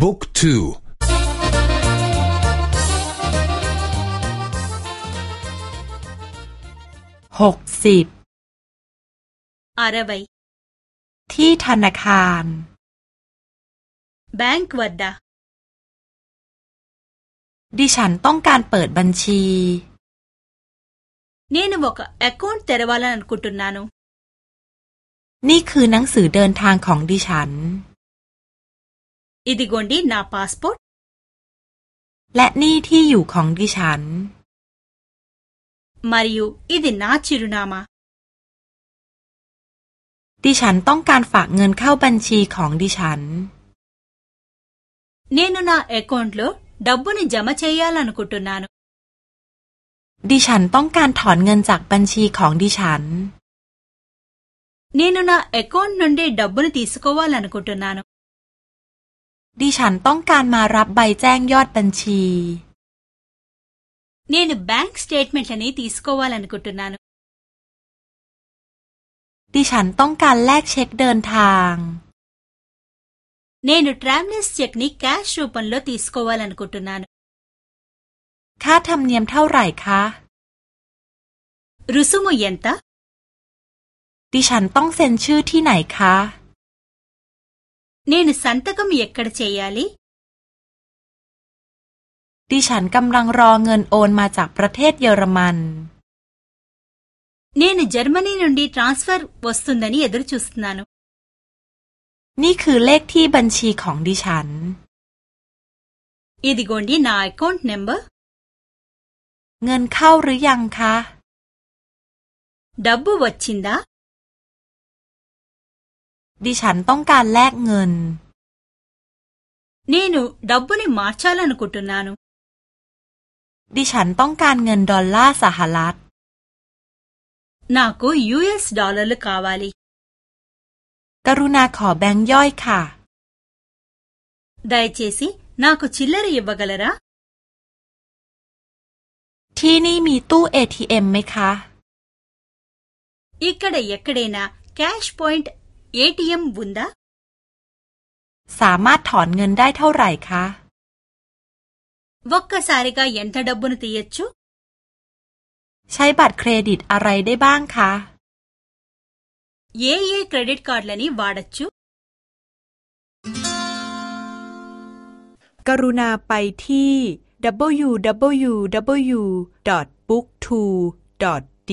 บุ๊กทูหกสิบอารไปที่ธนาคาร แบงก์วัดดาดิฉันต้องการเปิดบัญชีเนนบอกแอคเคาทอรวาลันคุตุนานุ นี่คือหนังสือเดินทางของดิฉันอิดิกอนดีนาพาสปอร์ตและนี่ที่อยู่ของดิฉันมาริโออิดินาชิรุนามาดิฉันต้องการฝากเงินเข้าบัญชีของดิฉันเนนูนาเอคอนต์โลดับบุนิจามาเชียลันกุตุนานดิฉันต้องการถอนเงินจากบัญชีของดิฉันเนนูนาเอคอนนันเดดับบุนิติสโกวาลันกุตุนานดิฉันต้องการมารับใบแจ้งยอดบัญชีนี่นบงสเตทเมนต์ฉันนี่ตีสกอวาลันกุตุนานดิฉันต้องการแลกเช็คเดินทางนี่นูทรัมเลสเช็คนี้าชูปันลตีสกอวาลันกุตุนานค่าธรรมเนียมเท่าไหร่คะ รูสุโมเยนตะดิฉันต้องเซ็นชื่อที่ไหนคะ న น న ు సంతకం ఎక్కడ เే య ా ల ిดิฉันกำลังรอเงินโอนมาจากประเทศเยอรมันเนี่ยในเยอรมนีนุ่นดีทรานสเฟอร์วัสดุนันี่เดือชุสนานุนี่คือเลขที่บัญชีของดิฉันอีดิโกนดีนายคอนต์เนมเบอร์เงินเข้าหรือยังคะดับบวัชินดาดิฉันต้องการแลกเงิน นี่นูดับเบิลมาร์ชัลันกุตนานุ ดิฉันต้องการเงินดอลลาร์สหรัฐนาคูยูเอสดอลลาร์คาวาลีกรุณาขอแบงค์ย่อยค่ะ ได้เจสีนากูชิลเลอร์ยบกัลละที่นี่มีตู้เอทีเอ็มไหมคะอีกกระเดยกกระเดนะแคชพอยต์เอ็มบ ఉందా สามารถถอนเงินได้เท่าไหร่คะ วกกสาริกาเยนทด బ บ బ ు న ు త ీ య ొใช้บัตรเครดิตอะไรได้บ้างคะ เยเ్ ర ె డ ి ట ్ క ా ర ్ డ ు ల న ว వ ా డ చ ్ชుกรุณาไปที่ www.book2.de